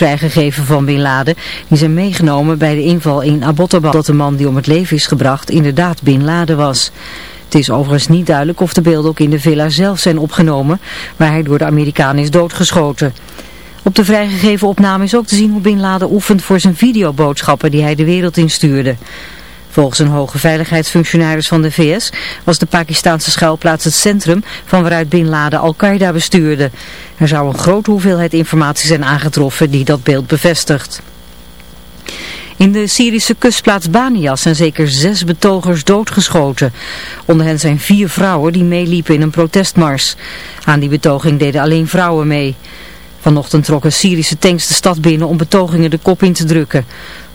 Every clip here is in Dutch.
vrijgegeven van Bin Laden. Die zijn meegenomen bij de inval in Abbottabad. Dat de man die om het leven is gebracht inderdaad Bin Laden was. Het is overigens niet duidelijk of de beelden ook in de villa zelf zijn opgenomen, waar hij door de Amerikanen is doodgeschoten. Op de vrijgegeven opname is ook te zien hoe Bin Laden oefent voor zijn videoboodschappen die hij de wereld instuurde. Volgens een hoge veiligheidsfunctionaris van de VS was de Pakistanse schuilplaats het centrum van waaruit Bin Laden Al-Qaeda bestuurde. Er zou een grote hoeveelheid informatie zijn aangetroffen die dat beeld bevestigt. In de Syrische kustplaats Banias zijn zeker zes betogers doodgeschoten. Onder hen zijn vier vrouwen die meeliepen in een protestmars. Aan die betoging deden alleen vrouwen mee. Vanochtend trokken Syrische tanks de stad binnen om betogingen de kop in te drukken.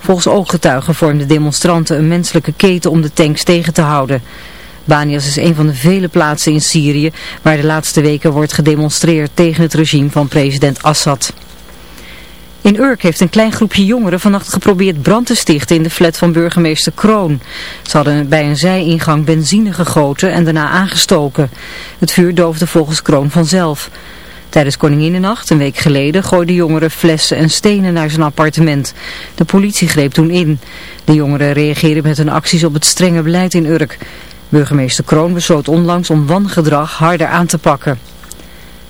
Volgens ooggetuigen vormden demonstranten een menselijke keten om de tanks tegen te houden. Banias is een van de vele plaatsen in Syrië waar de laatste weken wordt gedemonstreerd tegen het regime van president Assad. In Urk heeft een klein groepje jongeren vannacht geprobeerd brand te stichten in de flat van burgemeester Kroon. Ze hadden bij een zijingang benzine gegoten en daarna aangestoken. Het vuur doofde volgens Kroon vanzelf. Tijdens Koninginnennacht, een week geleden, gooiden jongeren flessen en stenen naar zijn appartement. De politie greep toen in. De jongeren reageerden met hun acties op het strenge beleid in Urk. Burgemeester Kroon besloot onlangs om wangedrag harder aan te pakken.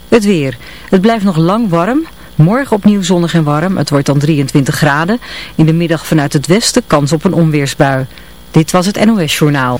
Het weer. Het blijft nog lang warm. Morgen opnieuw zonnig en warm. Het wordt dan 23 graden. In de middag vanuit het westen kans op een onweersbui. Dit was het NOS Journaal.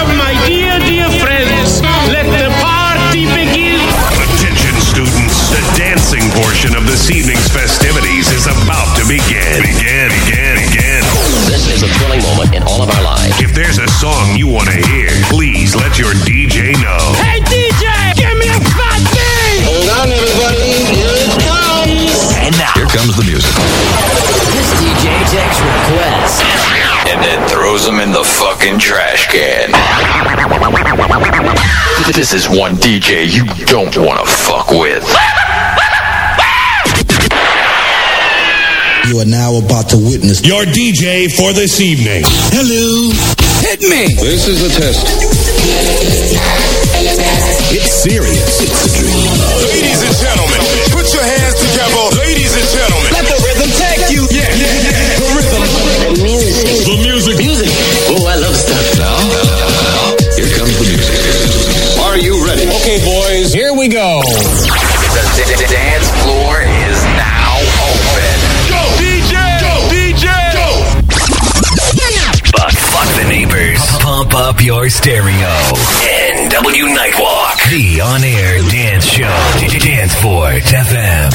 fucking trash can. This is one DJ you don't want to fuck with. You are now about to witness Your DJ for this evening. Hello. Hit me. This is a test. It's serious. It's a dream. Ladies and gentlemen, put your hands together. Ladies and gentlemen. Go. The d- d- dance floor is now open. Go, DJ. Go, DJ. Go. But fuck the neighbors. Pump up your stereo. NW Nightwalk. The on-air dance show. Danceport FM.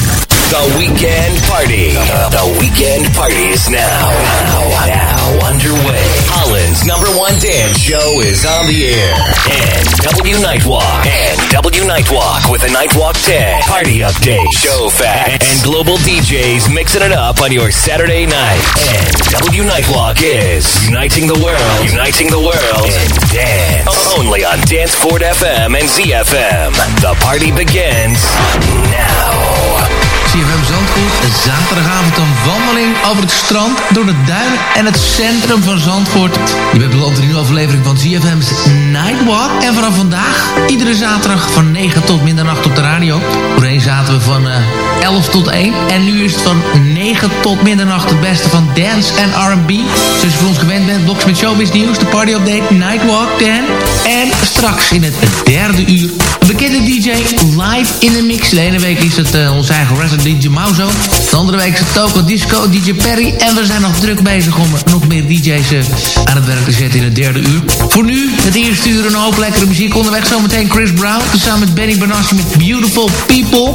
The weekend party. The weekend party is now. Now, now underway. Holland's number one dance show is on the air. NW Nightwalk. NW Nightwalk with a Nightwalk 10. Party update. Show facts. And global DJs mixing it up on your Saturday night. NW Nightwalk is uniting the world. Uniting the world in dance. Only on Dance Danceport FM and ZFM. The party begins now. CFM Zandvoort, zaterdagavond wandeling over het strand, door de duinen en het centrum van Zandvoort. Je bent beland in een nieuwe aflevering van CFM's Nightwalk. En vanaf vandaag, iedere zaterdag van 9 tot middernacht op de radio. Voorheen zaten we van eh 11 tot 1. En nu is het van 9 tot middernacht het beste van dance en R&B. Zoals je voor ons gewend bent, Box met Showbiz Nieuws, de party update, Nightwalk 10. En straks in het derde uur, bekende DJ live in de mix. De ene week is het eh, onze eigen resident DJ Mauzo. De andere week is het Toco Disco, DJ Perry. En we zijn nog druk bezig om nog meer DJ's eh, aan het werk te zetten in het derde uur. Voor nu, het eerste uur een hoop lekkere muziek. Onderweg zometeen Chris Brown. Samen met Benny Benassi met Beautiful People.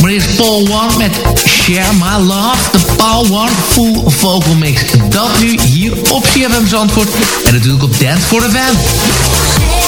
Maar eerst Paul One met Share My Love. De Paul One Full Vocal Mix. Dat nu hier op CFM Zandvoort. En natuurlijk op Dance for the Van.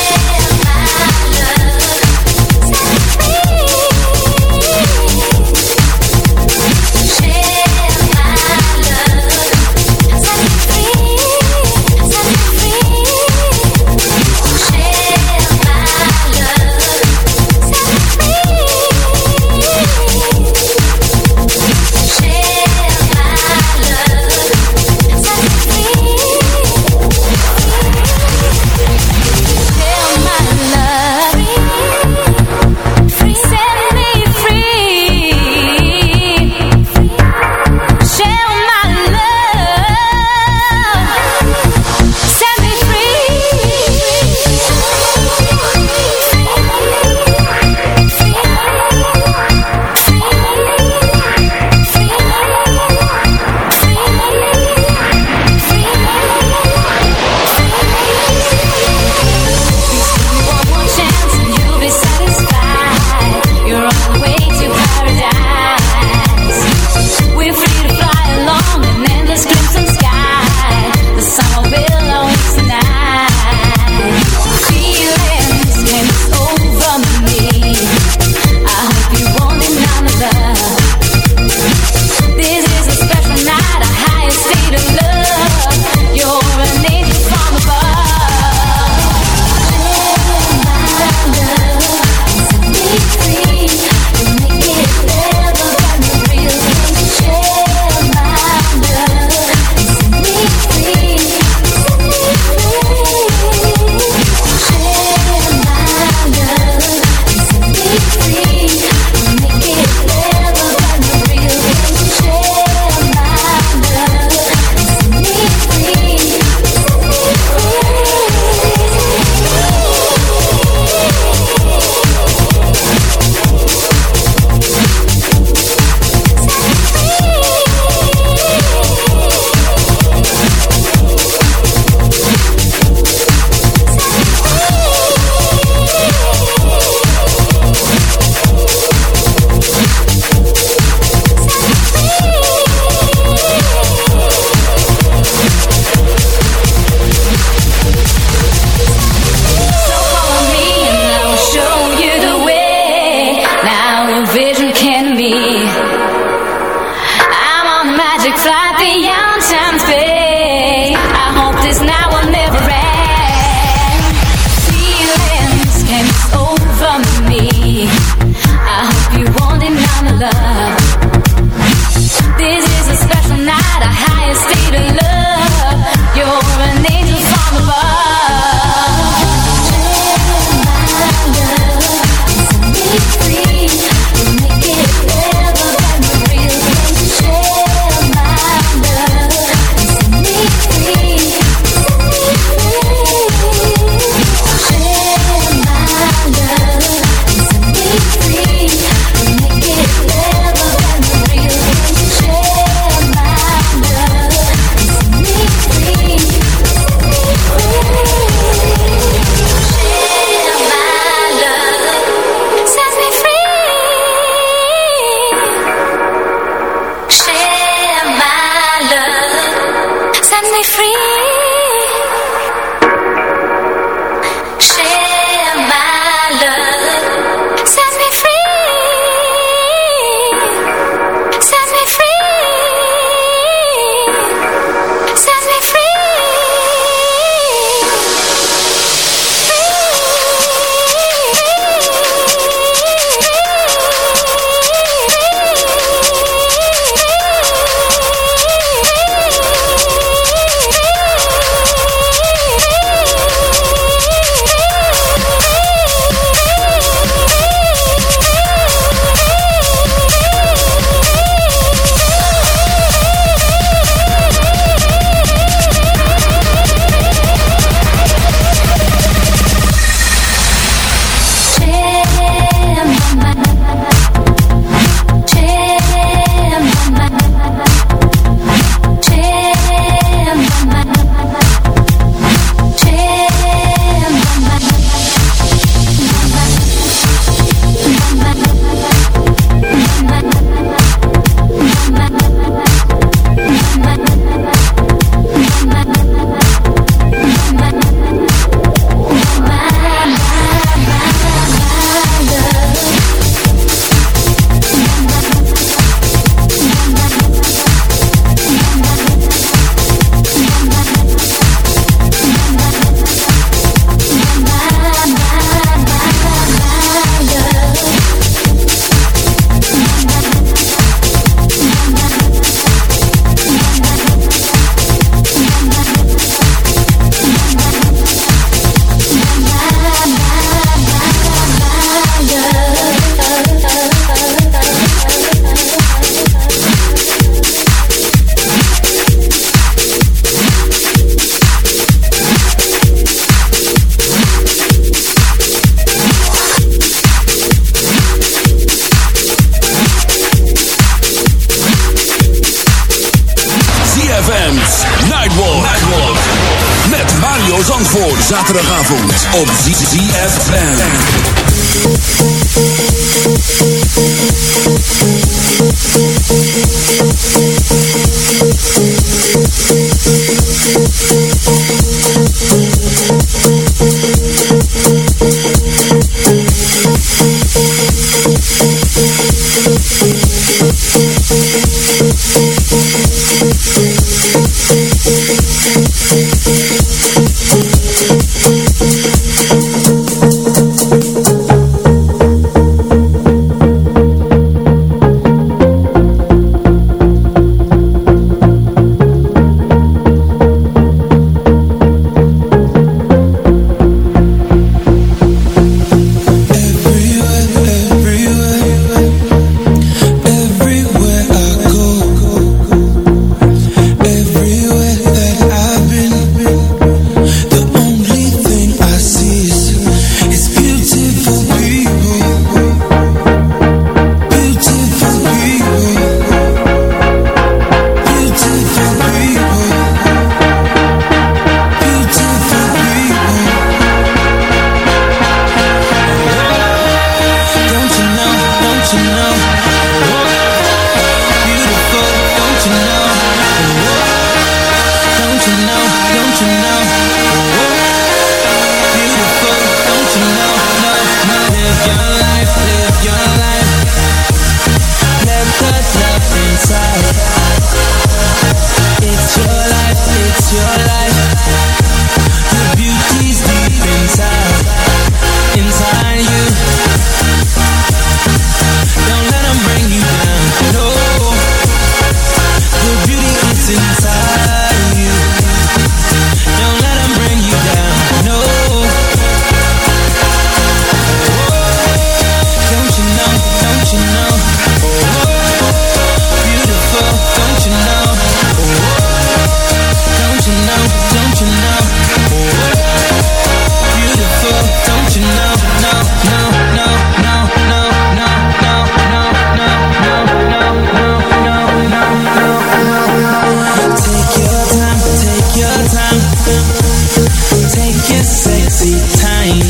time.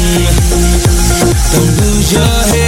Don't lose your head.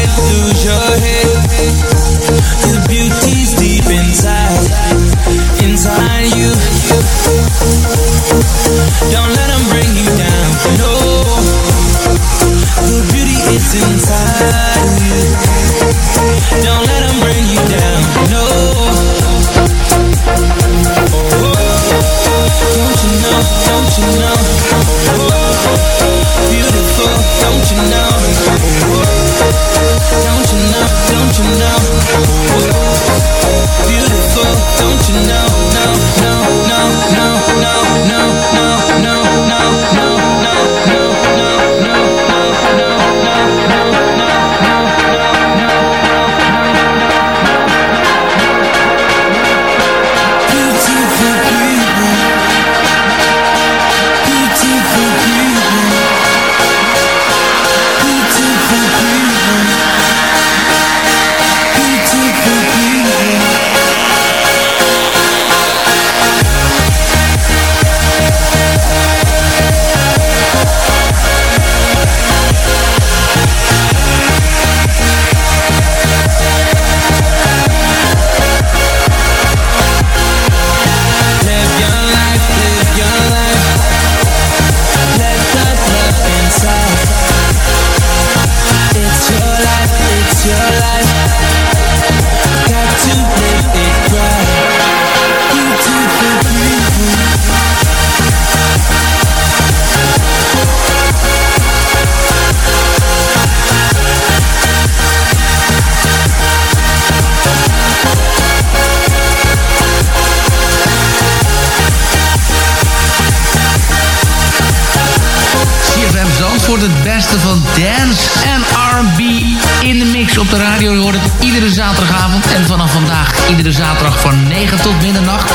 Iedere zaterdag van 9 tot middernacht.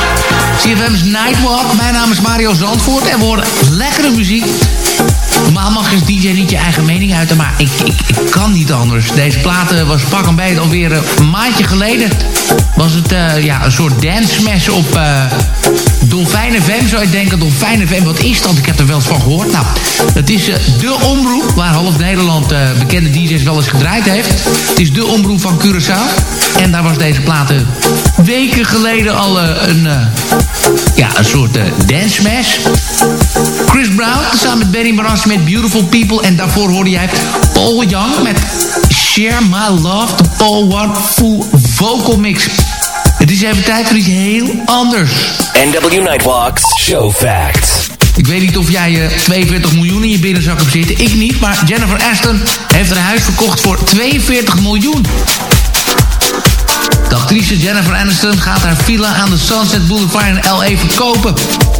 CFM's Nightwalk. Mijn naam is Mario Zandvoort. En we horen lekkere muziek. Normaal mag je DJ niet je eigen mening uiten, maar ik, ik, kan niet anders. Deze platen was pak een beetje alweer eh, een maandje geleden. Was het eh, ja, een soort dance smash op Dolfijn FM, zou je denken. Dolfijn FM, wat is dat? Ik heb er wel eens van gehoord. Nou, het is uh, de omroep waar half Nederland uh, bekende DJ's wel eens gedraaid heeft. Het is de omroep van Curaçao. En daar was deze platen weken geleden al een, ja, een soort dance smash. Chris Brown samen met Benny Maras met Beautiful People. En daarvoor hoorde jij Paul Young met Share My Love, de Paul One Full Vocal Mix. Het is even tijd voor iets heel anders. NW Nightwalks Show Facts. Ik weet niet of jij uh, 42 miljoen in je binnenzak hebt zitten. Ik niet, maar Jennifer Aston heeft haar huis verkocht voor 42 miljoen. De actrice Jennifer Aniston gaat haar villa aan de Sunset Boulevard in L.A. verkopen.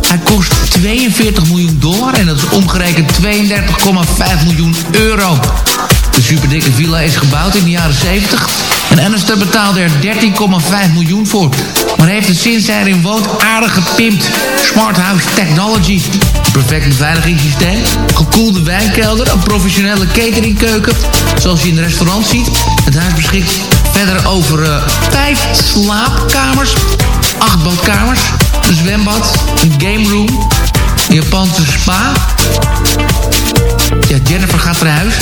Hij kost 42 miljoen dollar en dat is omgerekend 32,5 miljoen euro. De superdikke villa is gebouwd in de jaren 70 en Aniston betaalde er 13,5 miljoen voor. Maar heeft het sinds hij erin woont aardig gepimpt. Smart House Technology, perfect beveiligingssysteem, gekoelde wijnkelder, een professionele cateringkeuken, zoals je in een restaurant ziet. Het huis beschikt verder over uh, vijf slaapkamers, acht badkamers, een zwembad, een game room, een Japanse spa. Ja, Jennifer gaat naar huis.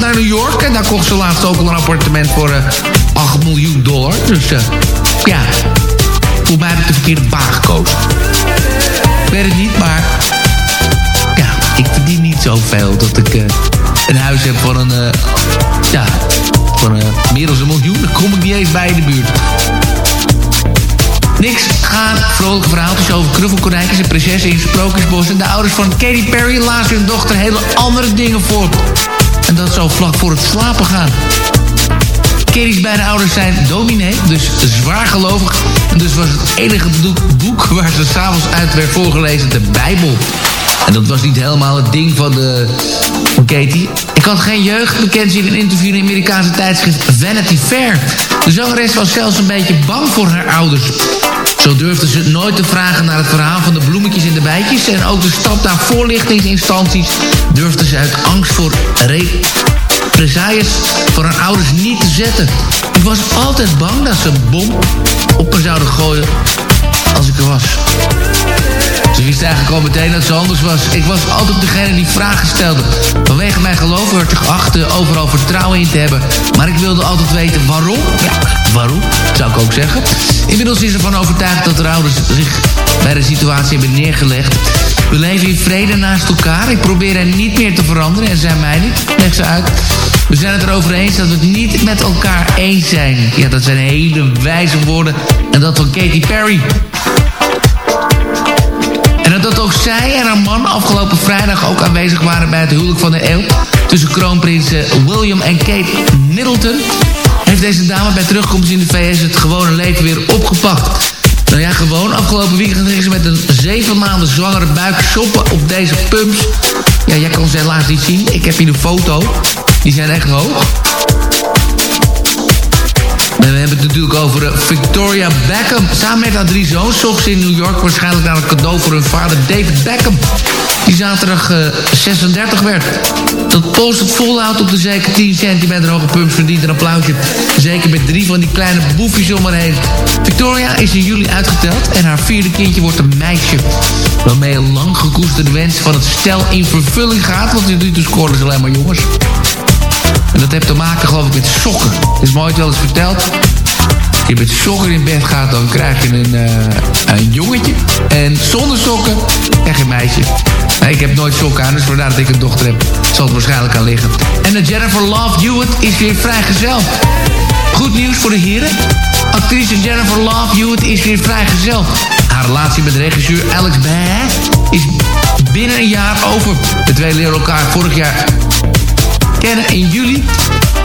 Gaat naar New York en daar kocht ze laatst ook al een appartement voor uh, 8 miljoen dollar. Dus uh, ja, voor mij heb ik de verkeerde baan gekozen. Ik weet het niet, maar ja, ik verdien niet zoveel dat ik uh, een huis heb van een, uh, ja, van uh, meer dan een miljoen. Dan kom ik niet eens bij in de buurt. Niks gaan vrolijke verhaaltjes over knuffelkonijntjes en prinsessen in Sprookjesbos. En de ouders van Katy Perry lazen hun dochter hele andere dingen voor. En dat zou vlak voor het slapen gaan. Katy's beide ouders zijn dominee, dus zwaar gelovig. En dus was het enige boek waar ze s'avonds uit werd voorgelezen de Bijbel. En dat was niet helemaal het ding van, de, van Katie. Ik had geen jeugd, bekend in een interview in het Amerikaanse tijdschrift Vanity Fair. De zangeres was zelfs een beetje bang voor haar ouders. Zo durfde ze nooit te vragen naar het verhaal van de bloemetjes en de bijtjes. En ook de stap naar voorlichtingsinstanties durfde ze uit angst voor represailles voor haar ouders niet te zetten. Ik was altijd bang dat ze een bom op me zouden gooien als ik er was. Ze wist eigenlijk al meteen dat ze anders was. Ik was altijd degene die vragen stelde. Vanwege mijn geloof werd geacht overal vertrouwen in te hebben. Maar ik wilde altijd weten waarom. Ja, waarom, zou ik ook zeggen. Inmiddels is ervan overtuigd dat de ouders zich bij de situatie hebben neergelegd. We leven in vrede naast elkaar. Ik probeer hen niet meer te veranderen en zij mij niet. Leg ze uit. We zijn het erover eens dat we het niet met elkaar eens zijn. Ja, dat zijn hele wijze woorden. En dat van Katy Perry. En dat ook zij en haar man afgelopen vrijdag ook aanwezig waren bij het huwelijk van de eeuw. Tussen kroonprinsen William en Kate Middleton. Heeft deze dame bij terugkomst in de VS het gewone leven weer opgepakt. Nou ja, gewoon. Afgelopen weekend ging ze met een zeven maanden zwangere buik shoppen op deze pumps. Ja, jij kan ze helaas niet zien. Ik heb hier een foto. Die zijn echt hoog. En we hebben het natuurlijk over uh, Victoria Beckham. Samen met haar drie zoons zocht in New York waarschijnlijk naar een cadeau voor hun vader David Beckham. Die zaterdag uh, 36 werd. Dat post het volhoudt op de zeker 10 centimeter hoge pumps verdient een applausje. Zeker met drie van die kleine boefjes om haar heen. Victoria is in juli uitgeteld en haar vierde kindje wordt een meisje. Waarmee een lang gekoesterde wens van het stel in vervulling gaat. Want nu toe scoren ze alleen maar jongens. En dat heeft te maken geloof ik met sokken. Is me ooit wel eens verteld. Je met sokken in bed gaat, dan krijg je een, uh, een jongetje. En zonder sokken krijg je een meisje. Nee, ik heb nooit sokken aan, dus vandaar dat ik een dochter heb. Zal het waarschijnlijk aan liggen. En de Jennifer Love Hewitt is weer vrijgezel. Goed nieuws voor de heren. Actrice Jennifer Love Hewitt is weer vrijgezel. Haar relatie met regisseur Alex Baer is binnen een jaar over. De twee leren elkaar vorig jaar kennen in juli.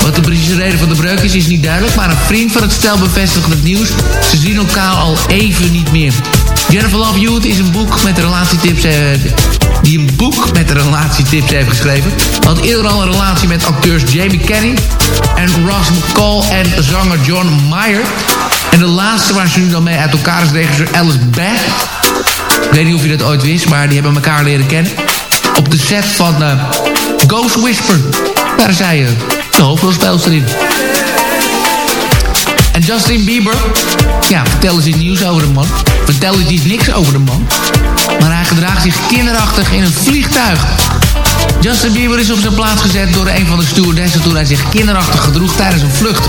Wat de precieze reden van de breuk is, is niet duidelijk. Maar een vriend van het stel bevestigt het nieuws. Ze zien elkaar al even niet meer. Jennifer Love Youth is een boek met relatietips. Eh, die een boek met relatietips heeft geschreven. Had eerder al een relatie met acteurs Jamie Kenny en Ross McCall en zanger John Mayer. En de laatste waar ze nu dan mee uit elkaar is regisseur Alice Beck. Ik weet niet of je dat ooit wist, maar die hebben elkaar leren kennen. Op de set van eh, Ghost Whisper. Daar zij uh, de hoofdrolspeelster in. En Justin Bieber, ja, vertel eens iets nieuws over de man. Vertel eens iets niks over de man. Maar hij gedraagt zich kinderachtig in een vliegtuig. Justin Bieber is op zijn plaats gezet door een van de stewardessen... toen hij zich kinderachtig gedroeg tijdens een vlucht.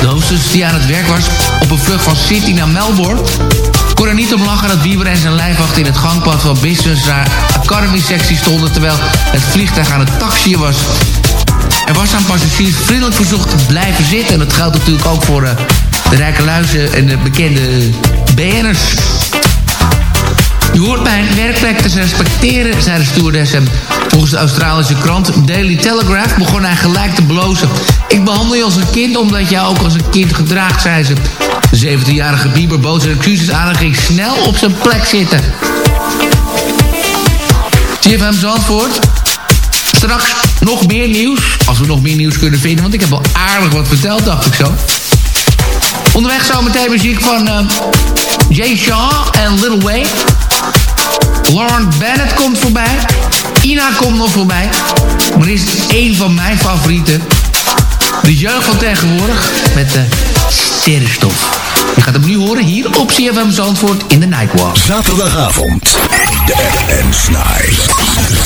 De hostess die aan het werk was op een vlucht van Sydney naar Melbourne... kon er niet om lachen dat Bieber en zijn lijfwacht in het gangpad van Business naar Academy sectie stonden... terwijl het vliegtuig aan het taxiën was. Er was aan passagiers vriendelijk verzocht te blijven zitten. En dat geldt natuurlijk ook voor uh, de rijke luizen en de bekende BN'ers. Je hoort mijn werkplek te respecteren, zei de stewardess. En volgens de Australische krant Daily Telegraph begon hij gelijk te blozen. Ik behandel je als een kind omdat jij ook als een kind gedraagt, zei ze. De 17-jarige Bieber bood zijn excuses aan en ging snel op zijn plek zitten. CFM Zandvoort. Straks nog meer nieuws. Als we nog meer nieuws kunnen vinden. Want ik heb wel aardig wat verteld, dacht ik zo. Onderweg zometeen muziek van uh, Jay Shaw en Little Way. Lauren Bennett komt voorbij. Ina komt nog voorbij. Maar is één van mijn favorieten. De jeugd van tegenwoordig met de sterrenstof. Je gaat hem nu horen hier op CFM Zandvoort in de Nightwalk. Zaterdagavond. FM's Night.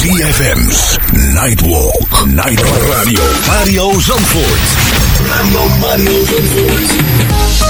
CFM's Nightwalk. Nightwalk Radio. Mario Zandvoort. Radio Mario Zandvoort.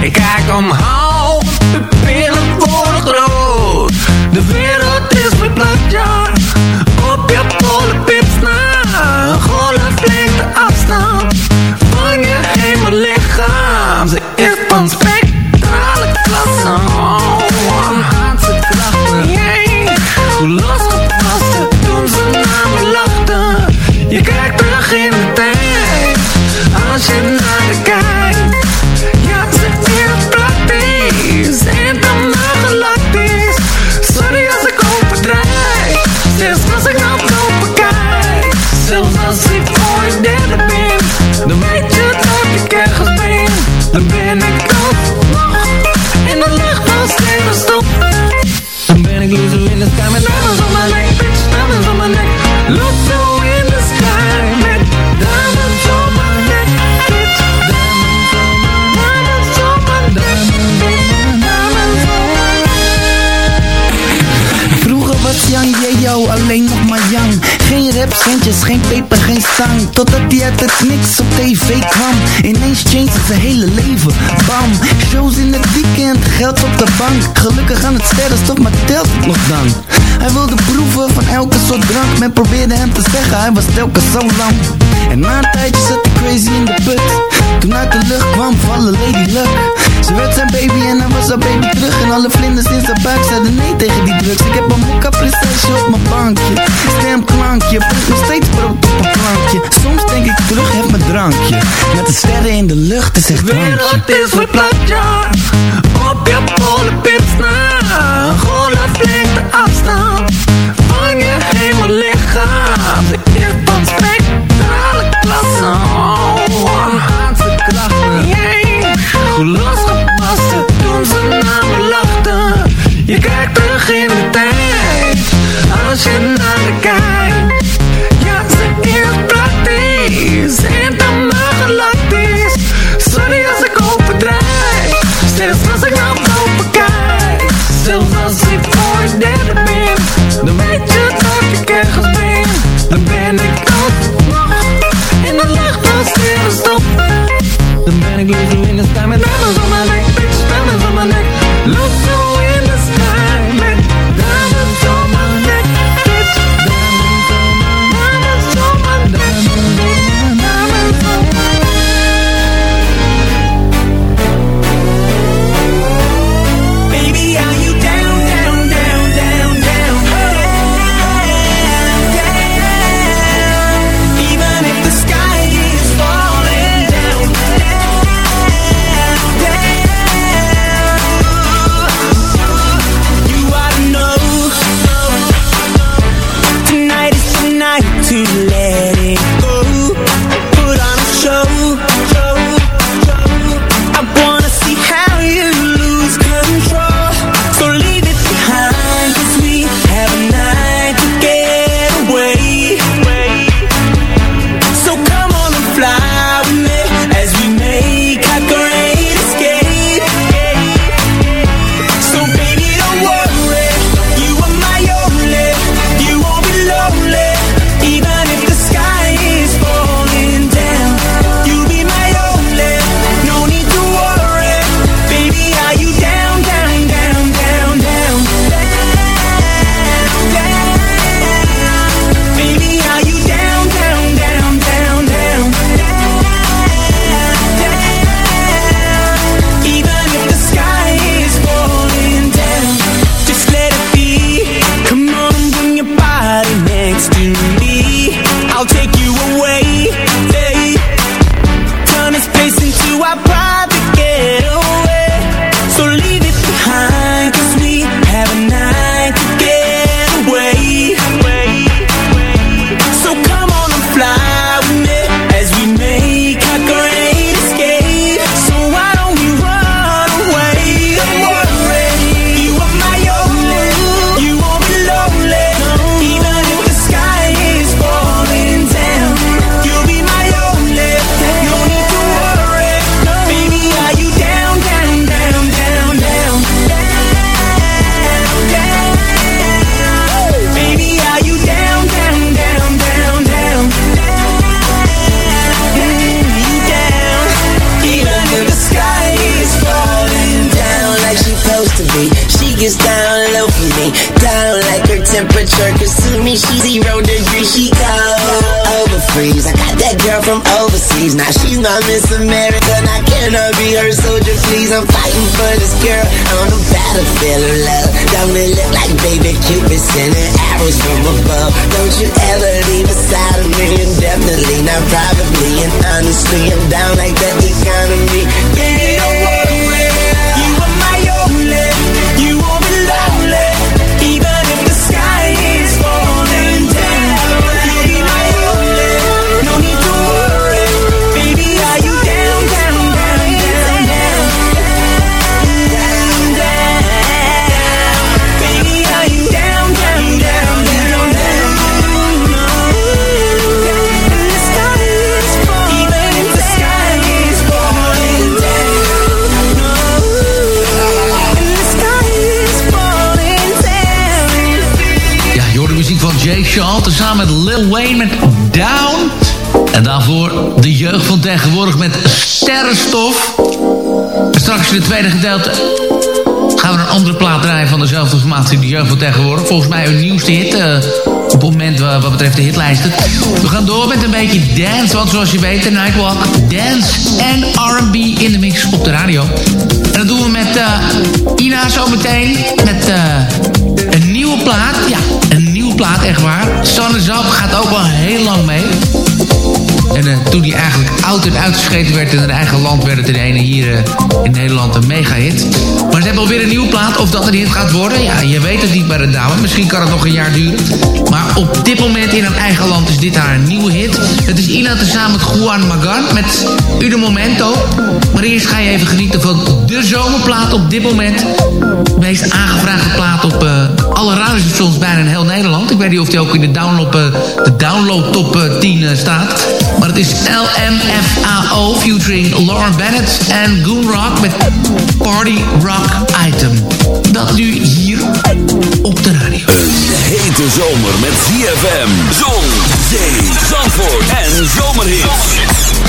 Ik kijk omhoog, de pillen worden groot. De wereld is verplaatst, ja. Op je polenpips na. Golf de afstand van je hele lichaam. Ze is van spectrale Geen rapcentjes, geen peper, geen zang Totdat hij uit het niks op tv kwam. Ineens changed zijn hele leven, bam. Shows in het weekend, geld op de bank. Gelukkig aan het sterrenstof, maar telt het nog dan Hij wilde proeven van elke soort drank. Men probeerde hem te zeggen, hij was telkens zo lang En na een tijdje zat hij crazy in de put. Toen uit de lucht kwam vallen Lady Luck. Ze werd zijn baby en hij was haar baby terug. En alle vlinders in zijn buik zeiden nee tegen die drugs. Ik heb een mokka prinsesje op mijn bankje. Stemklankje, brengt nog steeds brood op een plankje. Soms denk ik terug, heb mijn drankje. Met de sterren in de lucht, is echt De drankje wereld is verplaatst, ja. Op je polenpips na. Flink de afstand van je hele lichaam. Van please? For this girl on the battlefield of love. Don't it look like baby Cupid sending arrows from above? Don't you ever leave aside of me indefinitely. Not probably and honestly, I'm down like the economy. Baby, Tezamen met Lil Wayne met Down. En daarvoor de jeugd van tegenwoordig met Sterrenstof. En straks in het tweede gedeelte gaan we een andere plaat draaien van dezelfde formatie, de jeugd van tegenwoordig. Volgens mij hun nieuwste hit eh, op het moment wa- wat betreft de hitlijsten. We gaan door met een beetje dance, want zoals je weet, de Nightwalk, dance en R&B in de mix op de radio. En dat doen we met eh, Ina zometeen, met eh, een nieuwe plaat. Ja, een plaat, echt waar. Sun gaat ook wel heel lang mee. En eh, toen hij eigenlijk oud en uitgescheten werd in het eigen land... werd het ene hier eh, in Nederland een mega-hit. Maar ze hebben alweer een nieuwe plaat. Of dat een hit gaat worden, ja, je weet het niet bij de dame. Misschien kan het nog een jaar duren. Maar op dit moment in haar eigen land is dit haar nieuwe hit. Het is Ina tezamen met Juan Magan met Uno Momento. Maar eerst ga je even genieten van de zomerplaat op dit moment. De meest aangevraagde plaat op eh, alle radiostations bijna in heel Nederland. Ik weet niet of die ook in de download, de download top eh, 10 eh, staat. Maar het is LMFAO featuring Lauren Bennett en Goon Rock met Party Rock Item. Dat nu hier op de radio. Een hete zomer met ZFM, zon, zee, zandvoort en zomerhits.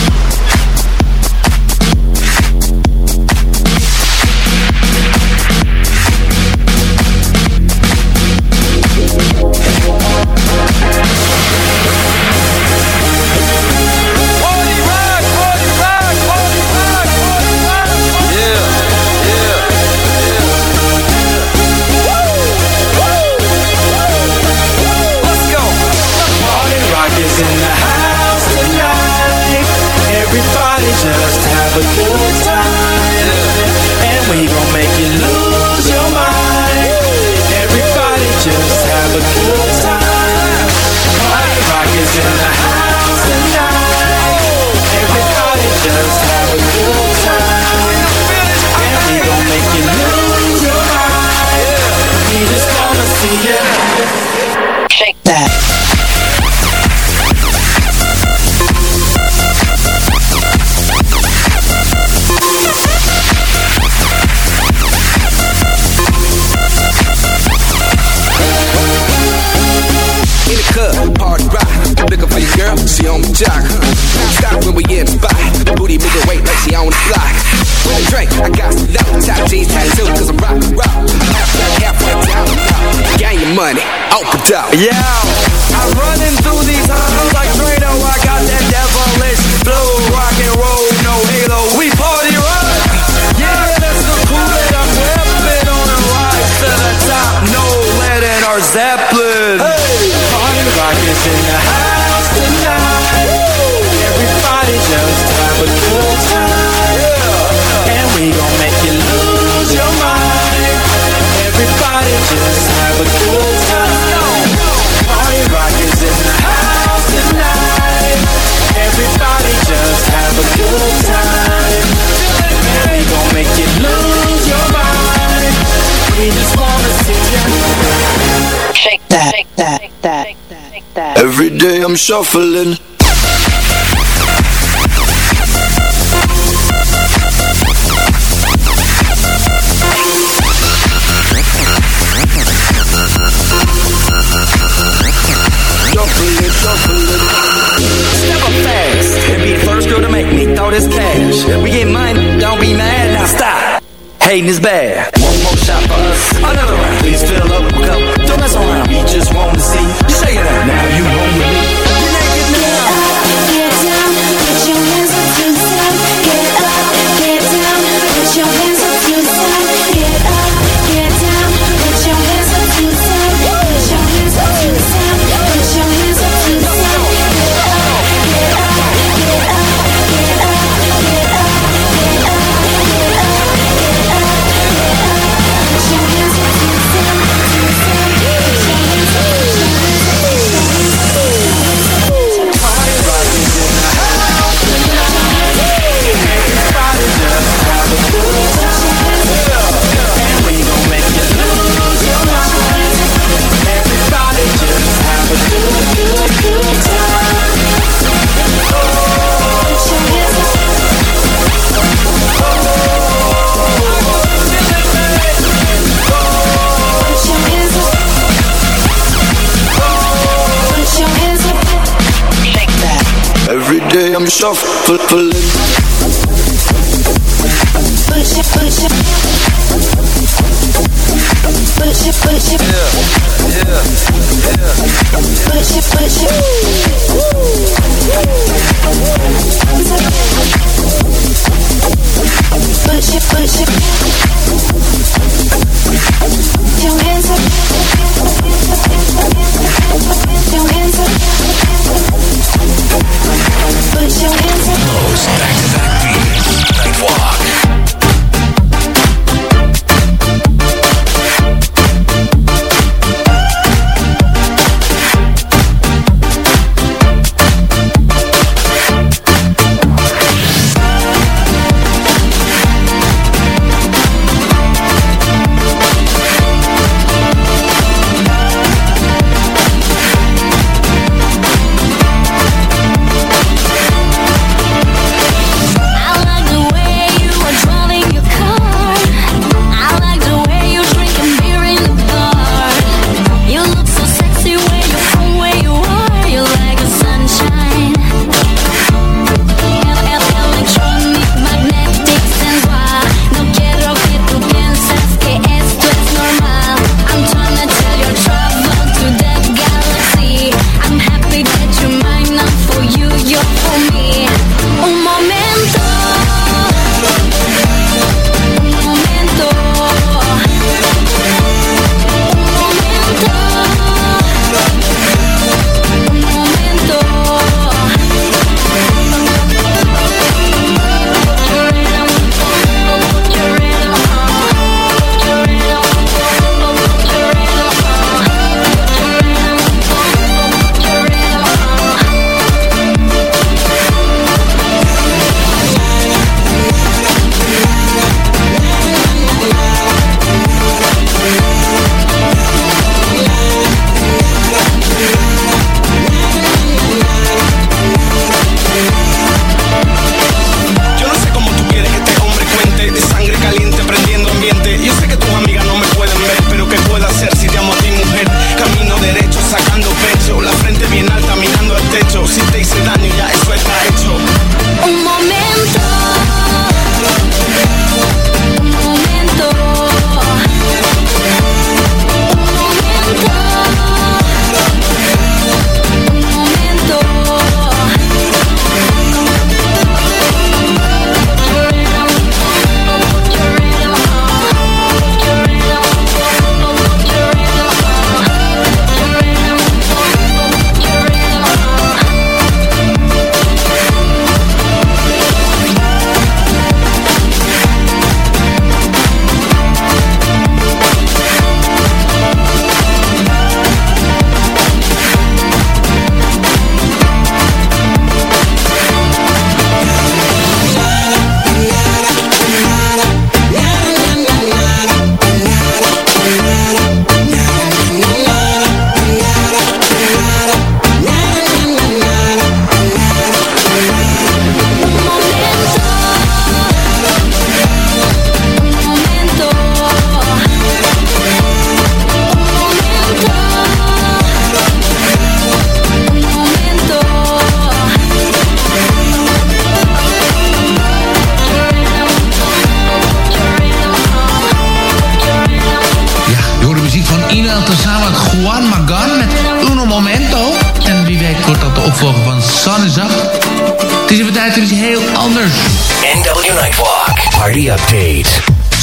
out. Yeah. Every day I'm shuffling We get mine, don't be mad, now stop. Hating is bad. One more shot for us, another round. Please fill up a cup, don't mess around. We just want to see foot for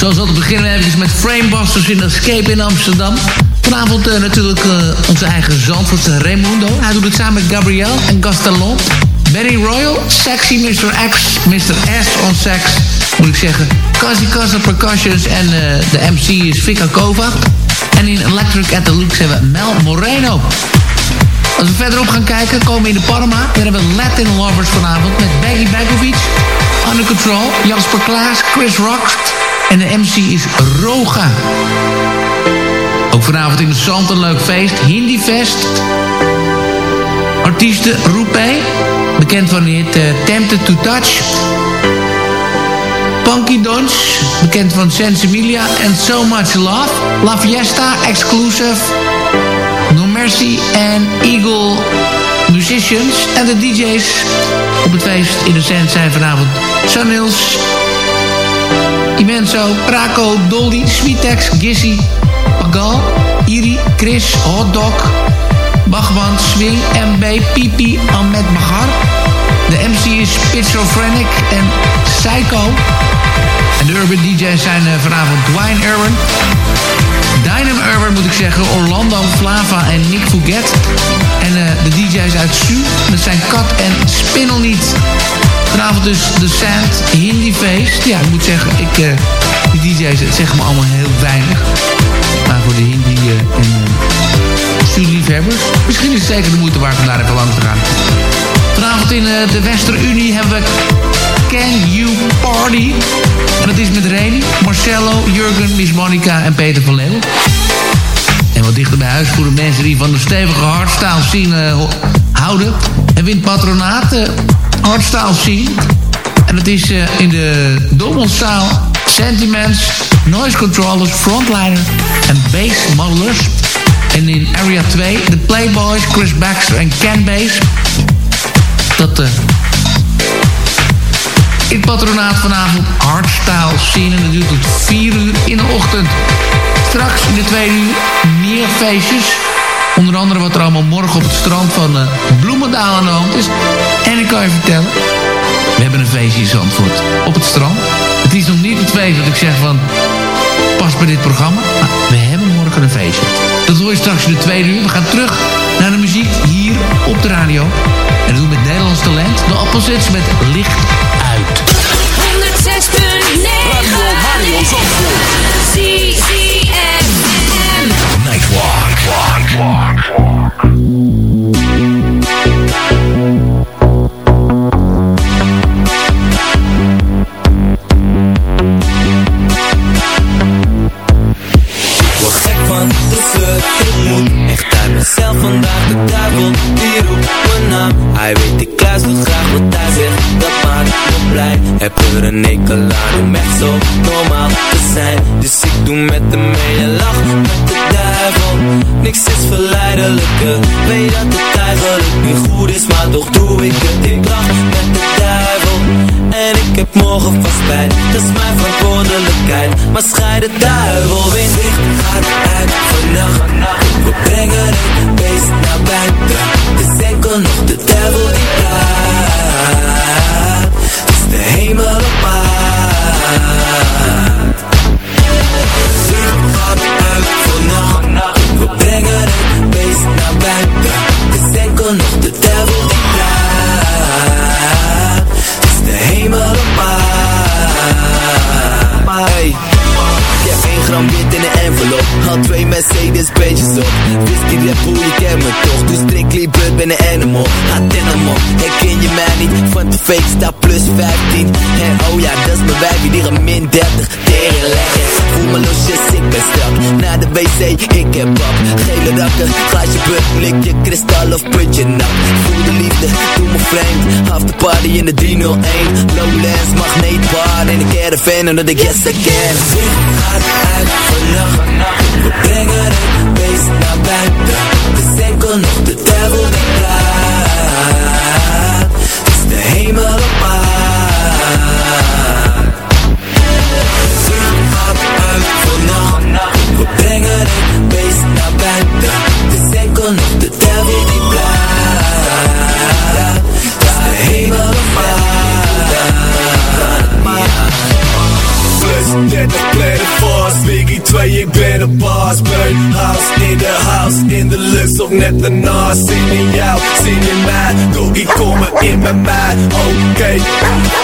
Zoals altijd beginnen we even met Framebusters in Escape in Amsterdam. Vanavond eh, natuurlijk eh, onze eigen Zandvoortse Raimundo. Hij doet het samen met Gabrielle en Gastelon. Benny Royal, Sexy Mr. X, Mr. S on Sex, moet ik zeggen. Kazi Kassa Percussions en eh, de MC is Vika Kova. En in Electric at the Lux hebben we Mel Moreno. Als we verderop gaan kijken, komen we in de Panama. Daar hebben we Latin Lovers vanavond met Baggy Bagovic, Under Control, Jasper Klaas, Chris Rock. En de MC is Roga. Ook vanavond in Zand een leuk feest, Hindi Fest. Artiesten Roepé, bekend van de hit eh, Tempted to Touch. Punky Dons, bekend van Sensimilia en So Much Love. La Fiesta, Exclusive. No Mercy en Eagle Musicians. En de DJ's op het feest in de cent zijn vanavond Sun Hills, Imenso, Praco, Dolly, Sweetex, Gissy, Pagal, Iri, Chris, Hotdog, Bachman, Swing, MB, Pipi, Ahmed Magar. De MC is Schizophrenic en Psycho. En de urban DJ's zijn eh, vanavond Dwayne Irwin, Dynam Urban moet ik zeggen, Orlando, Flava en Nick Fouget. En eh, de DJ's uit Su, dat zijn Kat en Spinnelniet. Vanavond dus de Sand Hindi Feest. Ja, ik moet zeggen, ik, eh, die DJ's zeggen me allemaal heel weinig. Maar voor de Hindi eh, en uh, Su-liefhebbers, misschien is het zeker de moeite waard om daar even langs te gaan. Vanavond in eh, de Westerunie hebben we Can You Party. En dat is met Reni, Marcello, Jurgen, Miss Monica en Peter van Leeuwen. En wat dichter bij huis voor de mensen die van de stevige hardstyle scene eh, ho- houden. En wint patronaat eh, hardstyle scene. En dat is in de Dommelszaal Sentiments, Noise Controllers, Frontliner en Bass Modelers. En in Area 2 de Playboys, Chris Baxter en Ken Bass. Dat eh in het patronaat vanavond hardstyle scene. En dat duurt tot 4 uur in de ochtend. Straks in de tweede uur meer feestjes. Onder andere wat er allemaal morgen op het strand van eh, Bloemendaal aan de hand is. En ik kan je vertellen, we hebben een feestje in Zandvoort op het strand. Het is nog niet het feest dat ik zeg van, pas bij dit programma. Maar we hebben morgen een feestje. Dat hoor je straks in de tweede uur. We gaan terug naar de muziek hier op de radio. En dat doen we met Nederlands talent. De Opposites met Licht Uit. 106.9 Radio Nightwalk. Walk, walk, echt uit mezelf vandaag De duivel die roept mijn naam Hij weet ik luister graag wat hij zegt Dat maakt me blij. Heb er een ekel aan om echt zo normaal te zijn. Dus ik doe met hem mee en lach met de duivel Niks is verleidelijker Weet dat het eigenlijk niet goed is Maar toch doe ik het. Ik lach met de duivel En ik heb morgen vast spijt. Dat is mijn verantwoordelijkheid. Maar schijt de duivel weer. Licht gaat uit vannacht. We brengen het beest naar buiten. Het is enkel nog de duivel die praat. Het is de hemel op maat De die is hemel op ik heb 1 gram wit in een envelop. Had twee Mercedes beetjes op. Whisky Red Bull, je kent me toch Dus strictly blood ben een animal. Hem op, herken je mij niet? Van de fake staat plus 15 En oh ja, dat is mijn wijfie Die gaat min 30 Tegen Voel me losjes, ik ben strak. Naar de wc, ik heb pap Gele rakken, glaasje put Lik je kristal of putje nap Voel de liefde, doe me vreemd. After party in de 301 Lowlands, magneetbar In de caravan en dat ik yes again gaat uit vannacht We brengen het beest naar buiten. Het is enkel nog de duivel die praat. Het is de hemel op maat de David y Bla. That's the aim of mine. Get the planet ik ben boss house, in de house, in de lucht of net de naast Zin in jou, zin in mij, doe ik komen in mijn mij Oké, okay.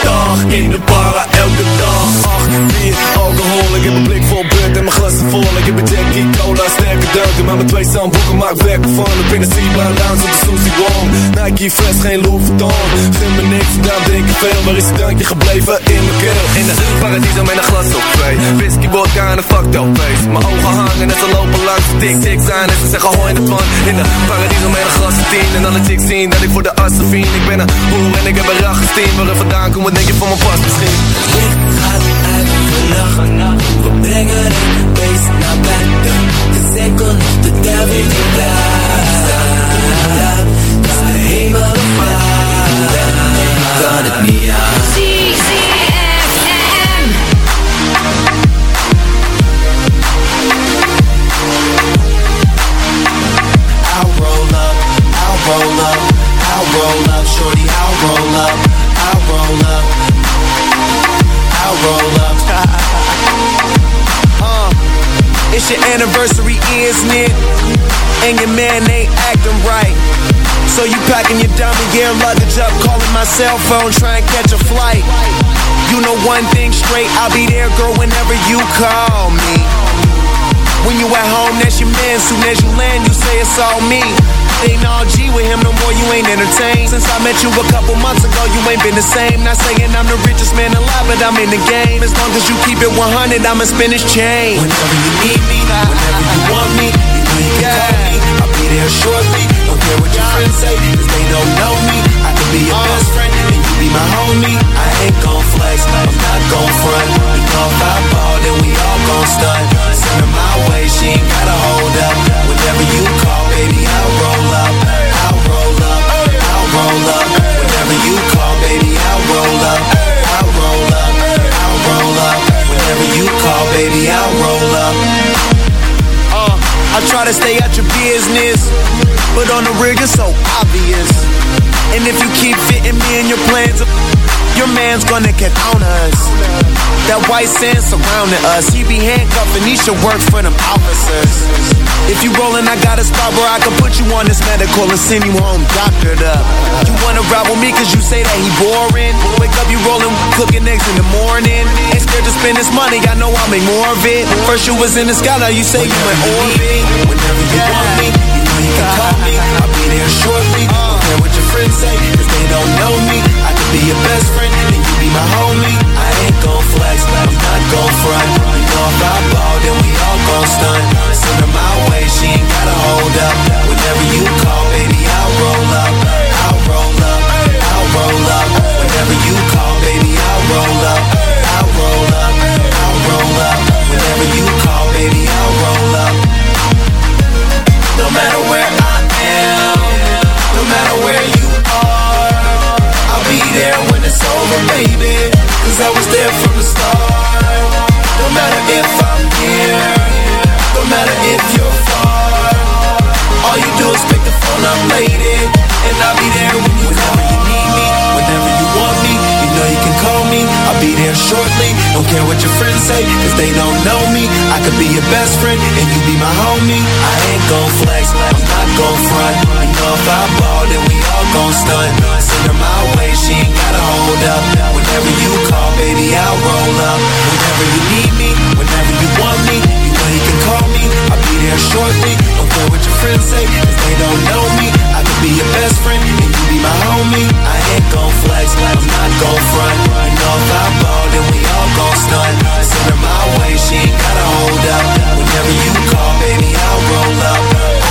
dag in de bar, elke dag 8, 4, alcohol, ik heb een blik vol en mijn glas is vol Ik heb een Jack die cola, sterke dranken Maar mijn twee zandboeken maak werk van. Een Seabound Lounge op de Susie Wong. Nike fresh, geen Louis Vuitton. Gun me niks, daar drink ik veel. Waar is het drankje gebleven? In mijn keel. In de paradiso met een glas op twee. Whisky, vodka en een fucked up face. Mijn ogen hangen en ze lopen langs de dik tik zijn En ze zeggen hoi in het van In de paradiso met een glas op tien. En alle chicks zien dat ik voor de assen vien Ik ben een boer en ik heb een rachesteam Waar er vandaan komt, wat denk je van mijn pas misschien? Uit vannacht We brengen een beest naar buiten De cirkel nog de duivel in Is de hemel of Kan het niet aan roll up, I'll roll up, shorty, I'll roll up, I'll roll up, I'll roll up. uh, it's your anniversary, isn't it? And your man ain't acting right. So you packing your dummy gear luggage up, calling my cell phone, trying to catch a flight. You know one thing straight, I'll be there, girl, whenever you call me. When you at home, that's your man. Soon as you land, you say it's all me. Ain't all G with him no more, you ain't entertained. Since I met you a couple months ago, you ain't been the same. Not saying I'm the richest man alive, but I'm in the game. As long as you keep it 100, I'ma spin this chain. Whenever you need me, whenever you want me, you know you can call me. I'll be there shortly. Don't care what your friends say, sand surrounding us, he be handcuffing, he should work for them officers. If you rollin', I got a spot where I can put you on this medical and send you home doctored up. You wanna ride with me cause you say that he boring. Wake up, you rollin', cooking eggs in the morning. Ain't scared to spend this money, I know I'll make more of it. First you was in the sky, now you say you in orbit. Whenever you want me, you know you can call me. I'll be there shortly. Care what your friends say, cause they don't know me. I could be your best friend, and you be my homie. I ain't gon' flex, I'm not gon' front. You know if ball, then we all gon' stunt. Send her my way, she ain't gotta hold up. Whenever you call, baby, I'll roll up. I'll roll up, I'll roll up. Whenever you call, baby, I'll roll up. I'll roll up, I'll roll up. Whenever you call, baby, I'll roll up. No matter where I no matter where you are, I'll be there when it's over, baby. Cause I was there from the start. No matter if I'm here, no matter if you're far. All you do is pick the phone up, lady. And I'll be there when you whenever you need me, whenever you want me. You know you can call me, I'll be there shortly. Don't care what your friends say, cause they don't know me. I could be your best friend, and you be my homie. I ain't gon' flex, I'm not gon' front. You know if I ball, then we all gon' stunt. Send her my way, she ain't gotta hold up. Whenever you call, baby, I'll roll up. Whenever you need me, whenever you want me, there. Don't care what your friends say, cause they don't know me. I could be your best friend, and you be my homie. I ain't gon' flex, I'm not gon' front. You know if I then we all gon' stunt. Send her my way, she ain't gotta hold up. Whenever you call, baby, I'll roll up.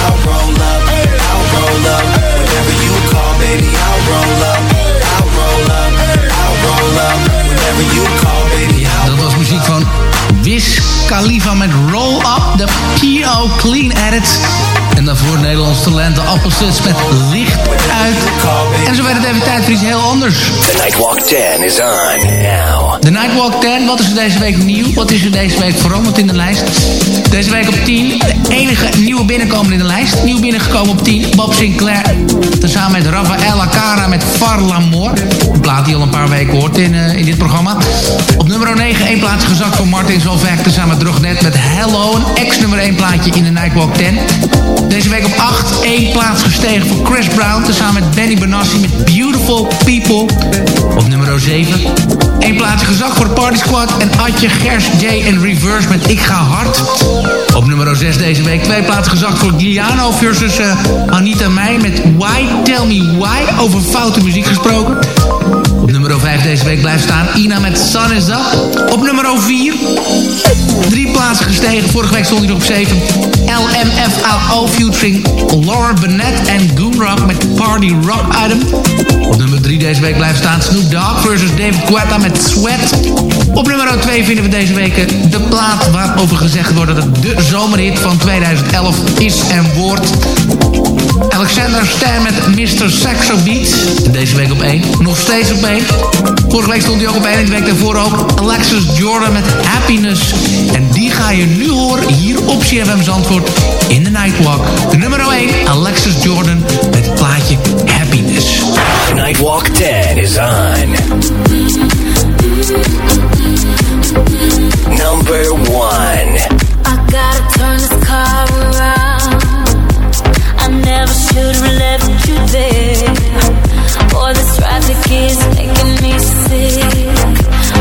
I'll roll up, I'll roll up. Whenever you call, baby, I'll roll up. I'll roll up, I'll roll up. Whenever you call, baby, I'll Dat was muziek van Wiz Khalifa met Roll Up, de P.O. Clean Edit. En daarvoor Nederlands talent, de Appelsets met Licht uit. En zo werd het even tijd voor iets heel anders. The Nightwalk 10 is on now. De Nightwalk 10, wat is er deze week nieuw? Wat is er deze week veranderd in de lijst? Deze week op 10, de enige nieuwe binnenkomer in de lijst. Nieuw binnengekomen op 10, Bob Sinclair. Tezamen met Rafael Cara met Farlamor. Een plaat die al een paar weken hoort in, eh, in dit programma. Op nummer 9, één plaats gezakt voor Martin Solveig. Tezamen met Drognet met Hello. Een ex-nummer 1 plaatje in de Nightwalk 10. Deze week op 8, één plaats gestegen voor Chris Brown. Tezamen met Benny Benassi met Beautiful People. Op nummer 7, één plaats gezakt voor Party Squad. En Adje, Gers, J en Reverse met Ik Ga Hard. Op nummer 6 deze week twee plaatsen gezakt voor Giano versus eh, Anita Meij met Why Tell Me Why. Over foute muziek gesproken. Op nummer 5 deze week blijft staan Ina met Sun Is Up. Op nummer 4 drie plaatsen gestegen. Vorige week stond hij nog op 7. LMFAO featuring Laura Bennett en Goonrock met Party Rock Item. Op nummer 3 deze week blijft staan Snoop Dogg versus David Guetta met Sweat. Op nummer 2 vinden we deze week de plaat waarover gezegd wordt dat het de zomerhit van 2011 is en wordt. Alexander Stan met Mr. Saxo Beats. Deze week op 1. Nog steeds op 1. Vorige week stond hij ook op 1 en de week daarvoor ook. Alexis Jordan met Happiness. En die ga je nu horen hier op CFM Zandvoort in de Nightwalk. Nummer 1, Alexis Jordan met het plaatje Happiness. The Nightwalk 10 is on. Number 1. I gotta turn this car around. I never should have left you there. Boy, this traffic is making me sick.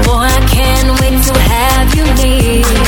Boy, I can't wait to have you near.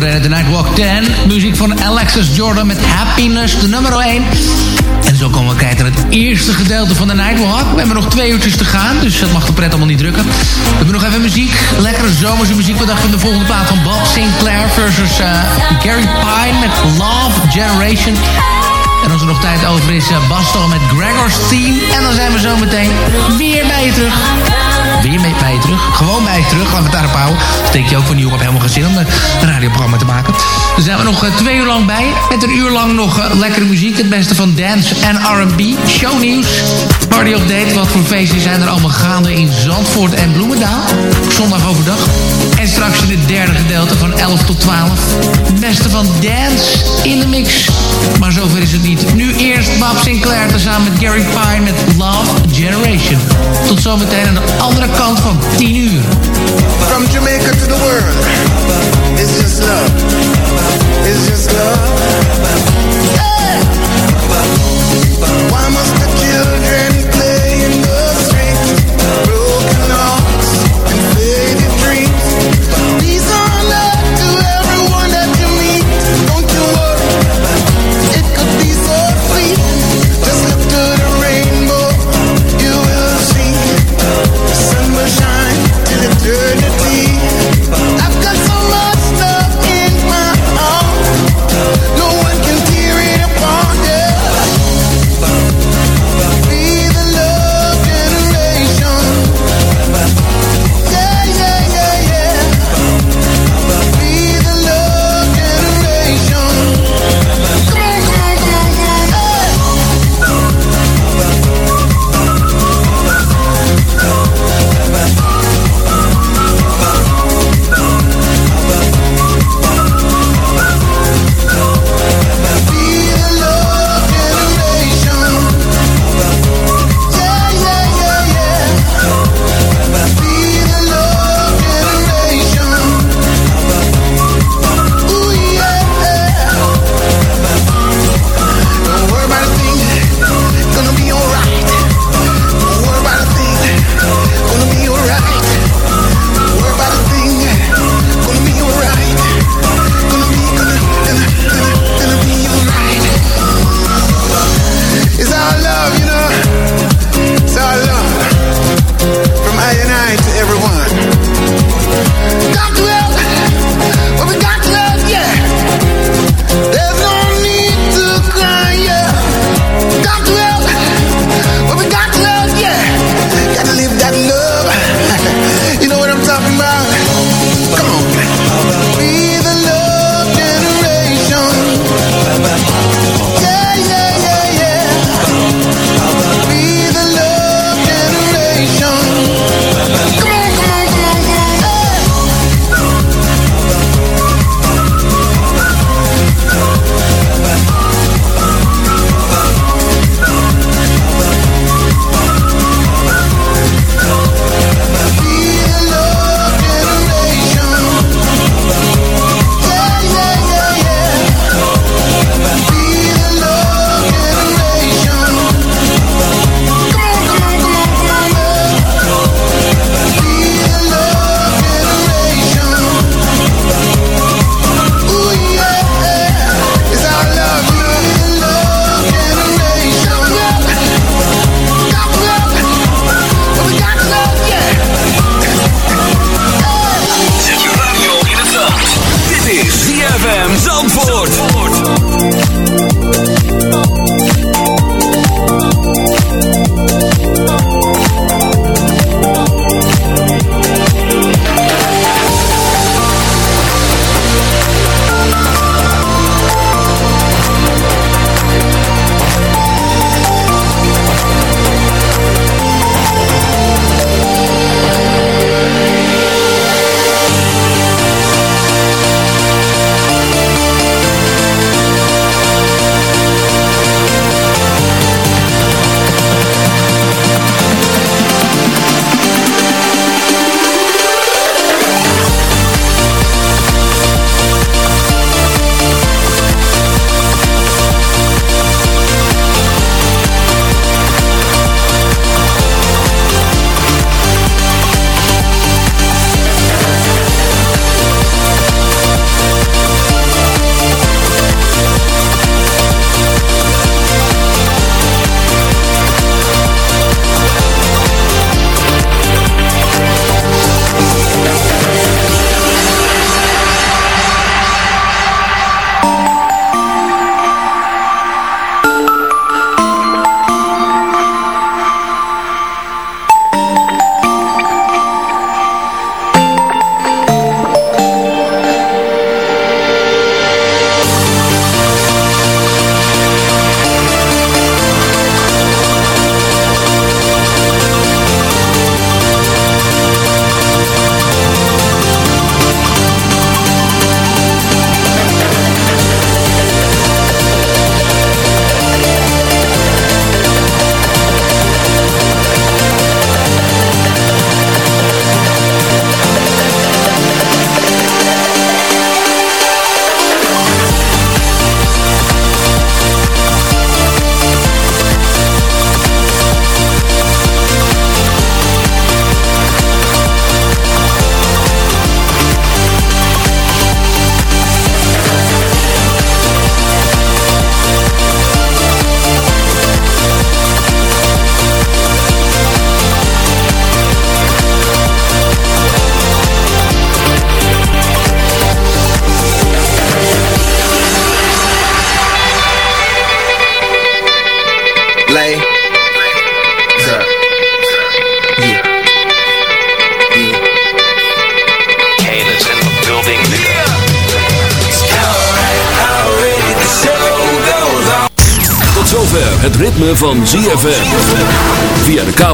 nummer nummer 1 uit de Nightwalk 10. Muziek van Alexis Jordan met Happiness, de nummer 1. En zo komen we kijken naar het eerste gedeelte van de Nightwalk. We hebben nog twee uurtjes te gaan, dus dat mag de pret allemaal niet drukken. We hebben nog even muziek. Lekkere zomerse muziek. Wat dacht van de volgende plaat van Bob Sinclair versus eh, Gary Pine met Love Generation. En als er nog tijd over is, uh, Bastel met Gregor's Team. En dan zijn we zo meteen weer bij je terug. Weer mee bij je terug. Gewoon bij je terug. We het daarop houden. Steek je ook van nieuw op helemaal geen zin om een radioprogramma te maken. Dan zijn we nog uh, twee uur lang bij. Met een uur lang nog uh, lekkere muziek. Het beste van dance en R&B. Shownieuws. Party update. Wat voor feesten zijn er allemaal gaande in Zandvoort en Bloemendaal. Zondag overdag. En straks in het derde gedeelte van 11 tot 12. Het beste van dance in de mix. Maar zover is het niet. Nu eerst Bob Sinclair tezamen met Gary Pine met Love Generation. Tot zometeen aan de andere kant van 10 uur. From Jamaica to the world, it's just love. It's just love.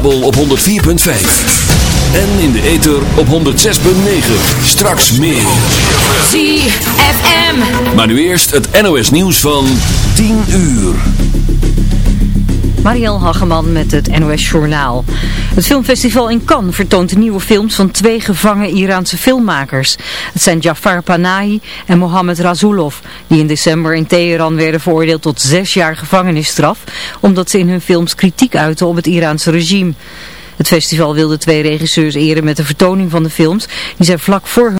Kabel op 104.5. En in de ether op 106.9. Straks meer. ZFM. Maar nu eerst het NOS nieuws van 10 uur. Marielle Hageman met het NOS Journaal. Het filmfestival in Cannes vertoont de nieuwe films van twee gevangen Iraanse filmmakers. Het zijn Jafar Panahi en Mohammed Razulov, die in december in Teheran werden veroordeeld tot zes jaar gevangenisstraf, omdat ze in hun films kritiek uiten op het Iraanse regime. Het festival wilde twee regisseurs eren met de vertoning van de films, die zijn vlak voor hun